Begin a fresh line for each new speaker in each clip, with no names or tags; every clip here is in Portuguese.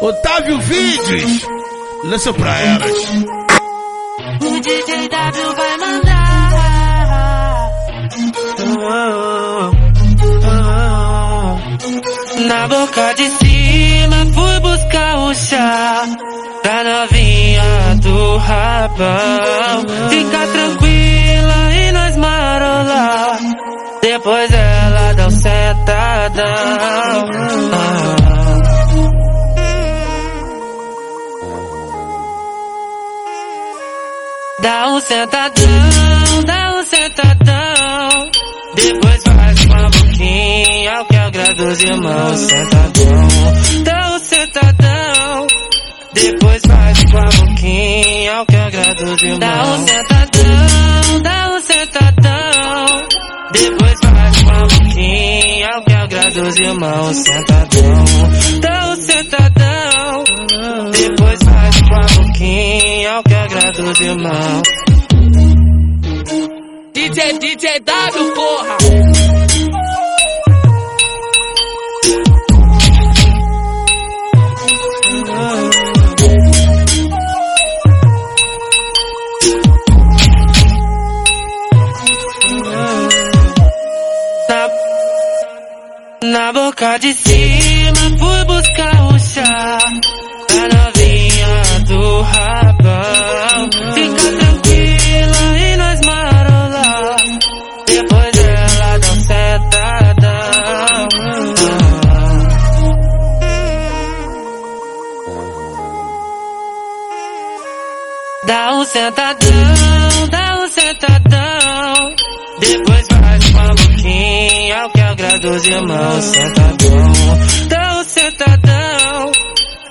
Otávio Vídeos, lança pra elas.
O DJ W vai mandar. Na boca de cima fui buscar o chá da novinha do rabão. Fica tranquila e nós marolar. Depois ela dá um sentadão. Dá um sentadão, dá um sentadão. Depois faz uma boquinha que agrada os irmãos. Sentadão, dá um sentadão. Depois faz uma boquinha que agrada os irmãos. Dá um sentadão, dá um sentadão. Depois faz uma boquinha que agrada os irmãos. Sentadão, dá um sentadão. Depois faz uma boquinha os irmãos.
DJ, DJ W, porra!
Na boca de cima fui buscar o chá Dá um sentadão, dá um sentadão. Depois faz uma boquinha que agrada os irmãos. Sentadão, dá um sentadão.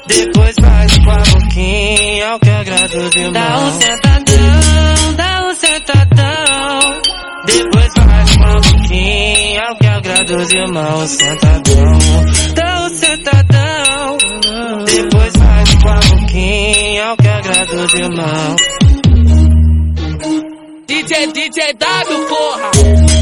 Depois faz uma boquinha que agrada os irmãos. Dá um sentadão, dá um sentadão. Depois faz uma boquinha que agrada os irmãos. Sentadão, dá um sentadão. Os irmãos.
DJ, DJ W, porra!